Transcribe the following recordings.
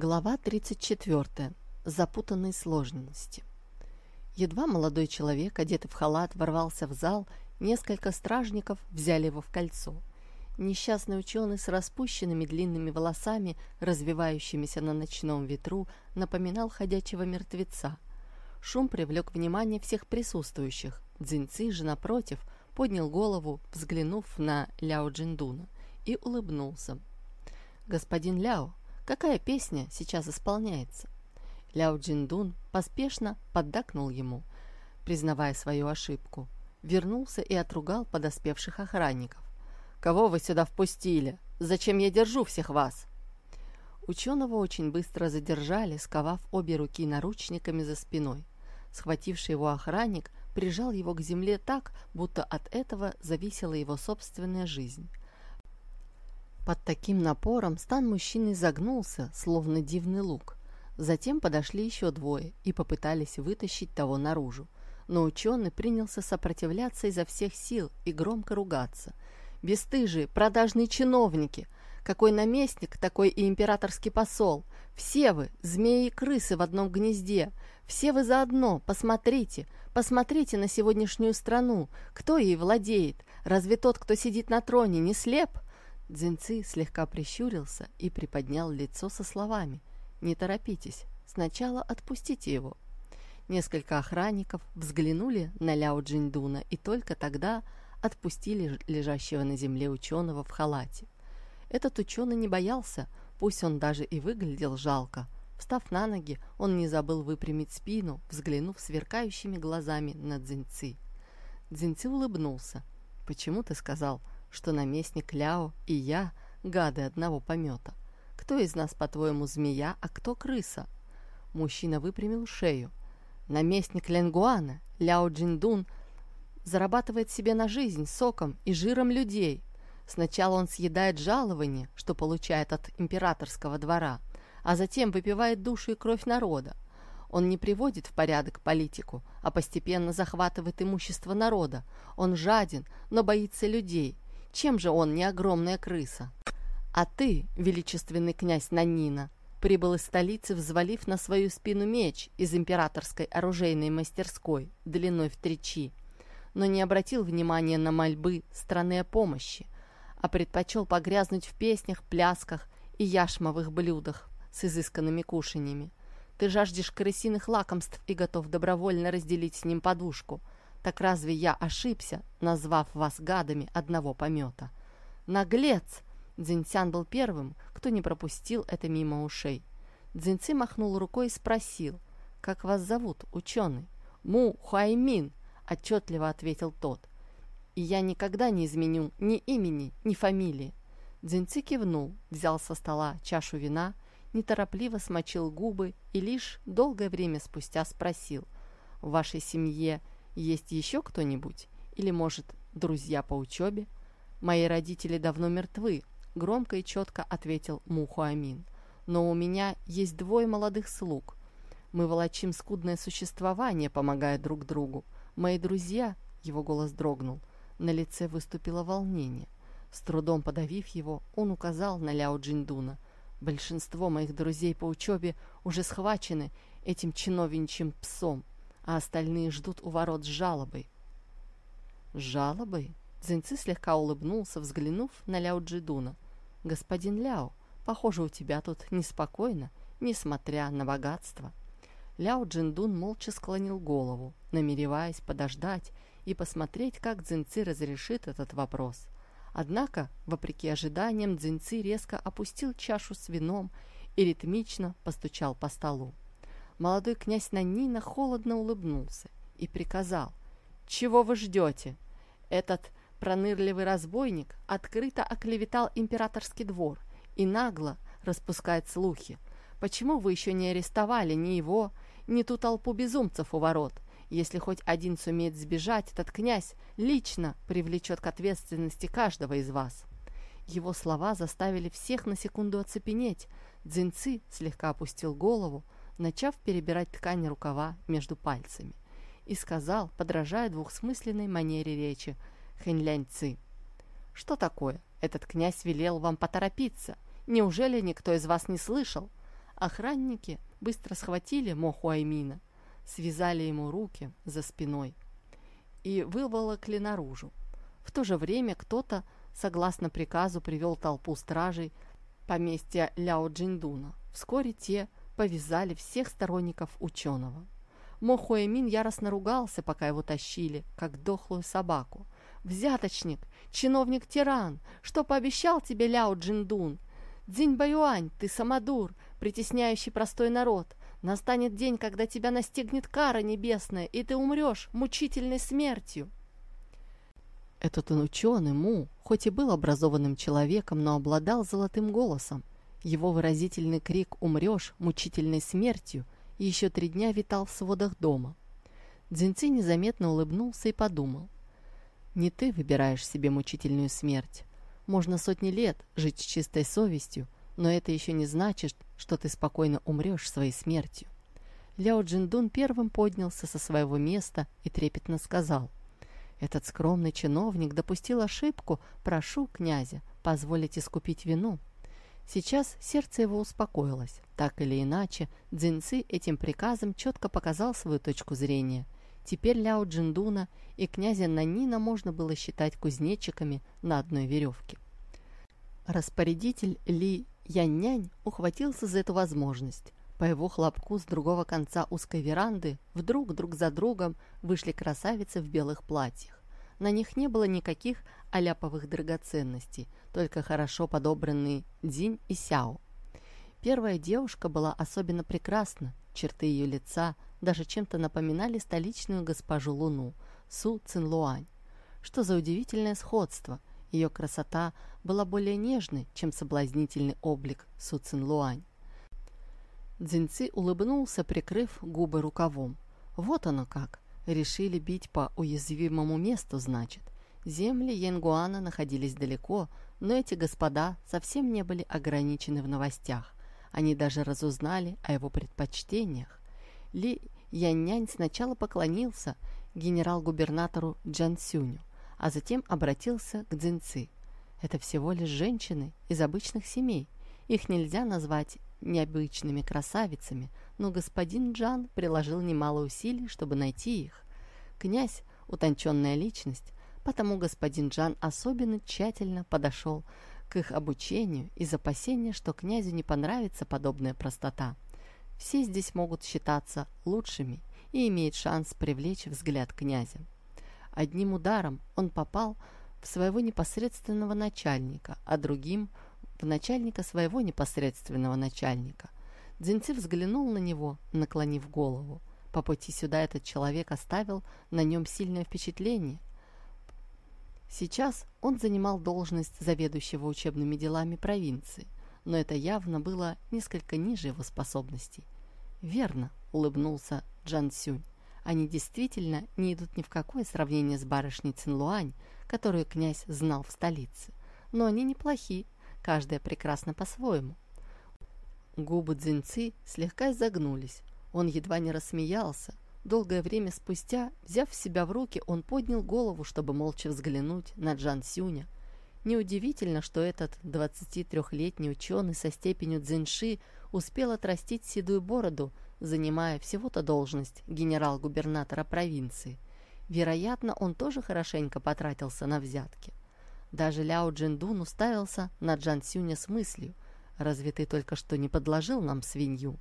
Глава 34. Запутанные сложности. Едва молодой человек, одетый в халат, ворвался в зал, несколько стражников взяли его в кольцо. Несчастный ученый с распущенными длинными волосами, развивающимися на ночном ветру, напоминал ходячего мертвеца. Шум привлек внимание всех присутствующих. Дзиньци же, напротив, поднял голову, взглянув на Ляо Джиндуна, и улыбнулся. «Господин Ляо, какая песня сейчас исполняется. Ляо Джиндун поспешно поддакнул ему, признавая свою ошибку. Вернулся и отругал подоспевших охранников. «Кого вы сюда впустили? Зачем я держу всех вас?» Ученого очень быстро задержали, сковав обе руки наручниками за спиной. Схвативший его охранник прижал его к земле так, будто от этого зависела его собственная жизнь. Под таким напором стан мужчины загнулся, словно дивный лук. Затем подошли еще двое и попытались вытащить того наружу. Но ученый принялся сопротивляться изо всех сил и громко ругаться. «Бестыжие, продажные чиновники! Какой наместник, такой и императорский посол! Все вы, змеи и крысы в одном гнезде! Все вы заодно! Посмотрите! Посмотрите на сегодняшнюю страну! Кто ей владеет? Разве тот, кто сидит на троне, не слеп?» Дзинцы слегка прищурился и приподнял лицо со словами «Не торопитесь, сначала отпустите его». Несколько охранников взглянули на Ляо Джиндуна и только тогда отпустили лежащего на земле ученого в халате. Этот ученый не боялся, пусть он даже и выглядел жалко. Встав на ноги, он не забыл выпрямить спину, взглянув сверкающими глазами на Дзинцы. Дзинцы улыбнулся. «Почему ты сказал, что наместник Ляо и я — гады одного помета. Кто из нас, по-твоему, змея, а кто крыса? Мужчина выпрямил шею. Наместник Ленгуана, Ляо Джиндун, зарабатывает себе на жизнь соком и жиром людей. Сначала он съедает жалование, что получает от императорского двора, а затем выпивает душу и кровь народа. Он не приводит в порядок политику, а постепенно захватывает имущество народа. Он жаден, но боится людей – чем же он не огромная крыса? А ты, величественный князь Нанина, прибыл из столицы, взвалив на свою спину меч из императорской оружейной мастерской длиной в три чи, но не обратил внимания на мольбы страны о помощи, а предпочел погрязнуть в песнях, плясках и яшмовых блюдах с изысканными кушаньями. Ты жаждешь крысиных лакомств и готов добровольно разделить с ним подушку – так разве я ошибся, назвав вас гадами одного помета? Наглец! Дзиньцян был первым, кто не пропустил это мимо ушей. Дзиньцы махнул рукой и спросил, «Как вас зовут, ученый?» «Му Хуаймин», — отчетливо ответил тот. «И я никогда не изменю ни имени, ни фамилии». Дзиньцы кивнул, взял со стола чашу вина, неторопливо смочил губы и лишь долгое время спустя спросил, «В вашей семье есть еще кто-нибудь? Или, может, друзья по учебе? Мои родители давно мертвы, громко и четко ответил Мухуамин. Но у меня есть двое молодых слуг. Мы волочим скудное существование, помогая друг другу. Мои друзья, его голос дрогнул, на лице выступило волнение. С трудом подавив его, он указал на Ляо Джиндуна. Большинство моих друзей по учебе уже схвачены этим чиновничьим псом а остальные ждут у ворот с жалобой. «С жалобой?» Цзиньцы слегка улыбнулся, взглянув на Ляо Джидуна. «Господин Ляо, похоже, у тебя тут неспокойно, несмотря на богатство». Ляо Джиндун молча склонил голову, намереваясь подождать и посмотреть, как Цзиньцы разрешит этот вопрос. Однако, вопреки ожиданиям, Цзиньцы резко опустил чашу с вином и ритмично постучал по столу молодой князь Нанина холодно улыбнулся и приказал «Чего вы ждете? Этот пронырливый разбойник открыто оклеветал императорский двор и нагло распускает слухи. Почему вы еще не арестовали ни его, ни ту толпу безумцев у ворот? Если хоть один сумеет сбежать, этот князь лично привлечет к ответственности каждого из вас». Его слова заставили всех на секунду оцепенеть. Дзинцы слегка опустил голову, начав перебирать ткань рукава между пальцами, и сказал, подражая двухсмысленной манере речи, Хэньлянь Ци. «Что такое? Этот князь велел вам поторопиться. Неужели никто из вас не слышал? Охранники быстро схватили Мохуаймина, связали ему руки за спиной и выволокли наружу. В то же время кто-то, согласно приказу, привел толпу стражей поместья Ляо Джиндуна. Вскоре те повязали всех сторонников ученого. Мо Хуэмин яростно ругался, пока его тащили, как дохлую собаку. «Взяточник! Чиновник-тиран! Что пообещал тебе Ляо Джиндун? Дзинь Баюань, ты самодур, притесняющий простой народ! Настанет день, когда тебя настигнет кара небесная, и ты умрешь мучительной смертью!» Этот ученый Му, хоть и был образованным человеком, но обладал золотым голосом. Его выразительный крик «Умрешь мучительной смертью» еще три дня витал в сводах дома. Дзинци незаметно улыбнулся и подумал. «Не ты выбираешь себе мучительную смерть. Можно сотни лет жить с чистой совестью, но это еще не значит, что ты спокойно умрешь своей смертью». Ляо Джиндун первым поднялся со своего места и трепетно сказал. «Этот скромный чиновник допустил ошибку. Прошу, князя, позволить искупить вину». Сейчас сердце его успокоилось. Так или иначе, Цзиньцы этим приказом четко показал свою точку зрения. Теперь Ляо Джиндуна и князя Нанина можно было считать кузнечиками на одной веревке. Распорядитель Ли Яннянь ухватился за эту возможность. По его хлопку с другого конца узкой веранды вдруг друг за другом вышли красавицы в белых платьях. На них не было никаких аляповых драгоценностей, только хорошо подобранные Дзинь и Сяо. Первая девушка была особенно прекрасна, черты ее лица даже чем-то напоминали столичную госпожу Луну, Су Цинлуань. Что за удивительное сходство! Ее красота была более нежной, чем соблазнительный облик Су Цинлуань. Дзиньци улыбнулся, прикрыв губы рукавом. Вот оно как! Решили бить по уязвимому месту, значит. Земли Янгуана находились далеко, но эти господа совсем не были ограничены в новостях. Они даже разузнали о его предпочтениях. Ли Яннянь сначала поклонился генерал-губернатору Джан Сюню, а затем обратился к Цзиньци. Это всего лишь женщины из обычных семей. Их нельзя назвать необычными красавицами, но господин Джан приложил немало усилий, чтобы найти их. Князь – утонченная личность, потому господин Джан особенно тщательно подошел к их обучению из опасения, что князю не понравится подобная простота. Все здесь могут считаться лучшими и имеют шанс привлечь взгляд князя. Одним ударом он попал в своего непосредственного начальника, а другим – в начальника своего непосредственного начальника. Дзинцы взглянул на него, наклонив голову. По пути сюда этот человек оставил на нем сильное впечатление. Сейчас он занимал должность заведующего учебными делами провинции, но это явно было несколько ниже его способностей. «Верно», — улыбнулся Джан Сюнь. «Они действительно не идут ни в какое сравнение с барышней Цинлуань, которую князь знал в столице. Но они неплохи, каждая прекрасна по-своему. Губы Дзинцы слегка изогнулись. Он едва не рассмеялся. Долгое время спустя, взяв себя в руки, он поднял голову, чтобы молча взглянуть на Джан Сюня. Неудивительно, что этот 23-летний ученый со степенью дзинши успел отрастить седую бороду, занимая всего-то должность генерал-губернатора провинции. Вероятно, он тоже хорошенько потратился на взятки. Даже Ляо Джиндун уставился на Джан Сюня с мыслью, «Разве ты только что не подложил нам свинью?»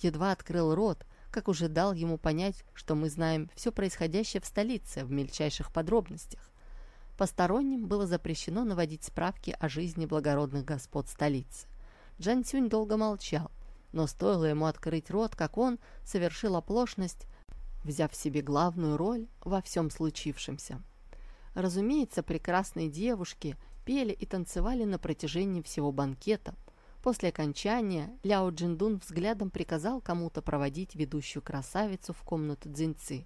Едва открыл рот, как уже дал ему понять, что мы знаем все происходящее в столице в мельчайших подробностях. Посторонним было запрещено наводить справки о жизни благородных господ столицы. Джан Сюнь долго молчал, но стоило ему открыть рот, как он совершил оплошность, взяв себе главную роль во всем случившемся. Разумеется, прекрасные девушки пели и танцевали на протяжении всего банкета. После окончания Ляо Джиндун взглядом приказал кому-то проводить ведущую красавицу в комнату Дзиньцы.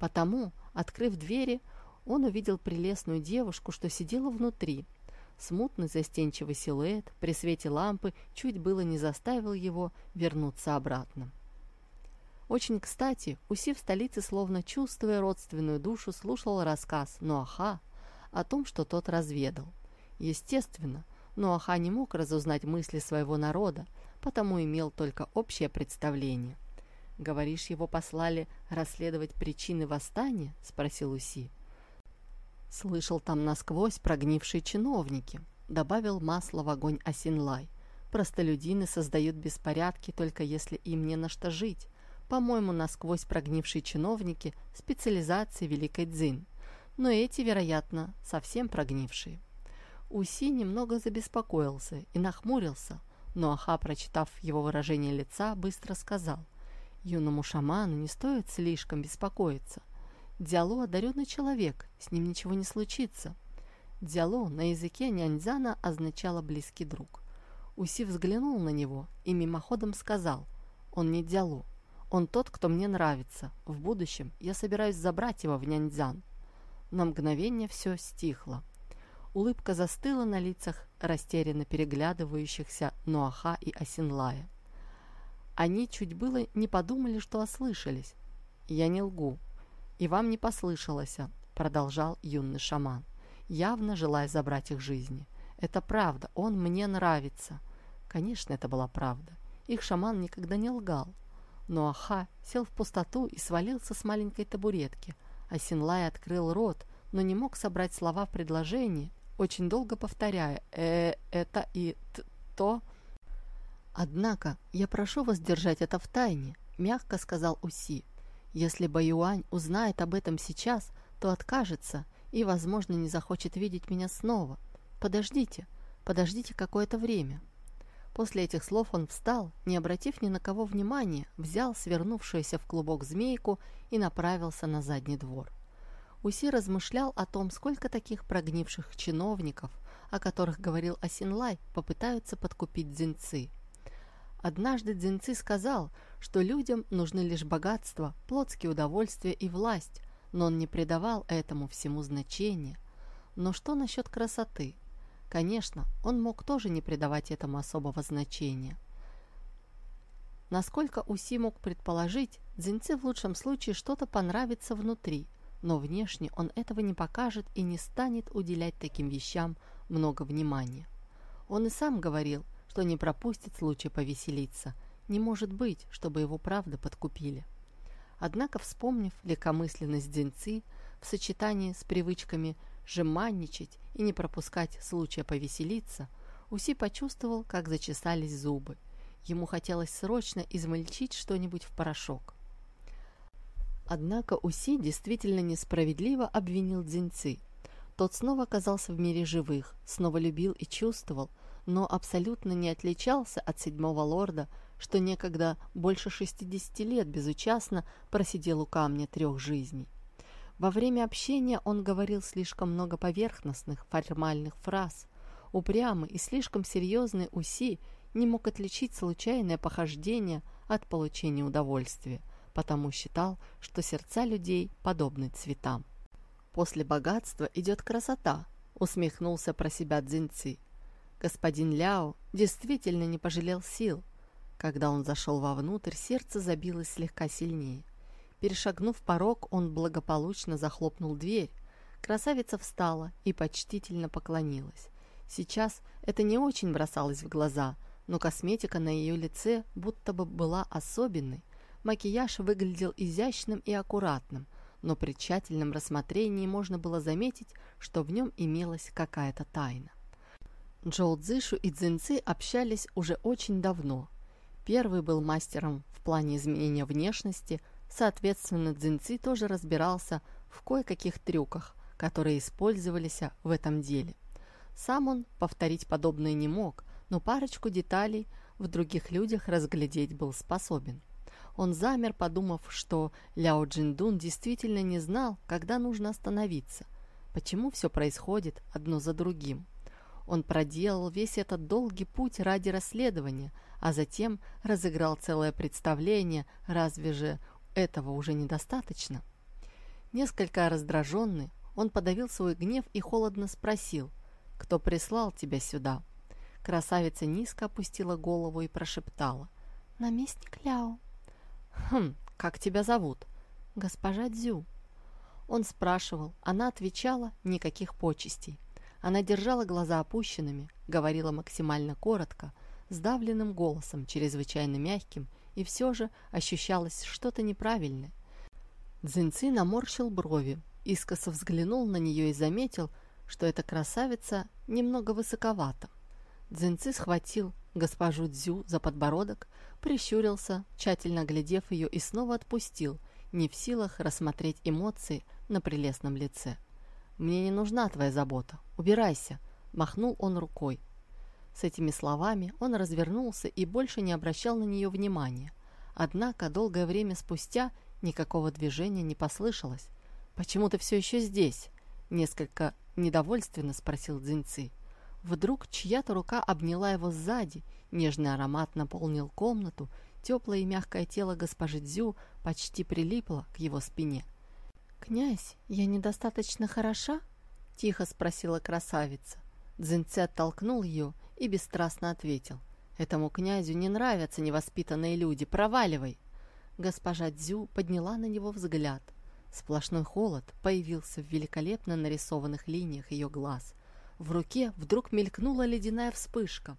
Потому, открыв двери, он увидел прелестную девушку, что сидела внутри. Смутный застенчивый силуэт при свете лампы чуть было не заставил его вернуться обратно. Очень кстати, Уси в столице, словно чувствуя родственную душу, слушал рассказ Нуаха о том, что тот разведал. Естественно, Нуаха не мог разузнать мысли своего народа, потому имел только общее представление. «Говоришь, его послали расследовать причины восстания?» – спросил Уси. «Слышал там насквозь прогнившие чиновники», – добавил масло в огонь Осинлай. «Простолюдины создают беспорядки, только если им не на что жить. По-моему, насквозь прогнившие чиновники – специализации Великой Дзин. Но эти, вероятно, совсем прогнившие». Уси немного забеспокоился и нахмурился, но Аха, прочитав его выражение лица, быстро сказал, «Юному шаману не стоит слишком беспокоиться. Диало одаренный человек, с ним ничего не случится». Диало на языке няньзана означало «близкий друг». Уси взглянул на него и мимоходом сказал, «Он не Диало, он тот, кто мне нравится. В будущем я собираюсь забрать его в няньзан». На мгновение все стихло. Улыбка застыла на лицах растерянно переглядывающихся Нуаха и Осинлая. Они чуть было не подумали, что ослышались. «Я не лгу. И вам не послышалось», — продолжал юный шаман, явно желая забрать их жизни. «Это правда, он мне нравится». Конечно, это была правда. Их шаман никогда не лгал. Но Аха сел в пустоту и свалился с маленькой табуретки, а открыл рот, но не мог собрать слова в предложение, очень долго повторяя «э, это и т, то». «Однако я прошу вас держать это в тайне», — мягко сказал Уси. «Если Баюань узнает об этом сейчас, то откажется и, возможно, не захочет видеть меня снова. Подождите, подождите какое-то время». После этих слов он встал, не обратив ни на кого внимания, взял свернувшуюся в клубок змейку и направился на задний двор. Уси размышлял о том, сколько таких прогнивших чиновников, о которых говорил Асинлай, попытаются подкупить дзинцы. Однажды дзинцы сказал, что людям нужны лишь богатство, плотские удовольствия и власть, но он не придавал этому всему значения. Но что насчет красоты? Конечно, он мог тоже не придавать этому особого значения. Насколько Уси мог предположить, дзинцы в лучшем случае что-то понравится внутри – но внешне он этого не покажет и не станет уделять таким вещам много внимания. Он и сам говорил, что не пропустит случай повеселиться. Не может быть, чтобы его правда подкупили. Однако, вспомнив легкомысленность Дзинцы в сочетании с привычками жеманничать и не пропускать случая повеселиться, Уси почувствовал, как зачесались зубы. Ему хотелось срочно измельчить что-нибудь в порошок. Однако Уси действительно несправедливо обвинил Дзиньци. Тот снова оказался в мире живых, снова любил и чувствовал, но абсолютно не отличался от седьмого лорда, что некогда больше 60 лет безучастно просидел у камня трех жизней. Во время общения он говорил слишком много поверхностных, формальных фраз. Упрямый и слишком серьезный Уси не мог отличить случайное похождение от получения удовольствия – потому считал, что сердца людей подобны цветам. «После богатства идет красота», — усмехнулся про себя Цзиньци. Господин Ляо действительно не пожалел сил. Когда он зашел вовнутрь, сердце забилось слегка сильнее. Перешагнув порог, он благополучно захлопнул дверь. Красавица встала и почтительно поклонилась. Сейчас это не очень бросалось в глаза, но косметика на ее лице будто бы была особенной, Макияж выглядел изящным и аккуратным, но при тщательном рассмотрении можно было заметить, что в нем имелась какая-то тайна. Джоу Цзышу и Цзиньцы общались уже очень давно. Первый был мастером в плане изменения внешности, соответственно, Цзиньцы тоже разбирался в кое-каких трюках, которые использовались в этом деле. Сам он повторить подобное не мог, но парочку деталей в других людях разглядеть был способен. Он замер, подумав, что Ляо Джиндун действительно не знал, когда нужно остановиться. Почему все происходит одно за другим? Он проделал весь этот долгий путь ради расследования, а затем разыграл целое представление, разве же этого уже недостаточно? Несколько раздраженный, он подавил свой гнев и холодно спросил, «Кто прислал тебя сюда?» Красавица низко опустила голову и прошептала, «Наместник Ляо». «Хм, как тебя зовут?» «Госпожа Дзю». Он спрашивал, она отвечала «никаких почестей». Она держала глаза опущенными, говорила максимально коротко, сдавленным голосом, чрезвычайно мягким, и все же ощущалось что-то неправильное. Дзиньци наморщил брови, искоса взглянул на нее и заметил, что эта красавица немного высоковата. Дзиньци схватил госпожу Дзю за подбородок, прищурился, тщательно глядев ее и снова отпустил, не в силах рассмотреть эмоции на прелестном лице. «Мне не нужна твоя забота. Убирайся!» – махнул он рукой. С этими словами он развернулся и больше не обращал на нее внимания. Однако долгое время спустя никакого движения не послышалось. «Почему ты все еще здесь?» – несколько недовольственно спросил Дзиньци. Вдруг чья-то рука обняла его сзади, нежный аромат наполнил комнату, теплое и мягкое тело госпожи Дзю почти прилипло к его спине. «Князь, я недостаточно хороша?» – тихо спросила красавица. Дзинце оттолкнул ее и бесстрастно ответил. «Этому князю не нравятся невоспитанные люди, проваливай!» Госпожа Дзю подняла на него взгляд. Сплошной холод появился в великолепно нарисованных линиях ее глаз – в руке вдруг мелькнула ледяная вспышка.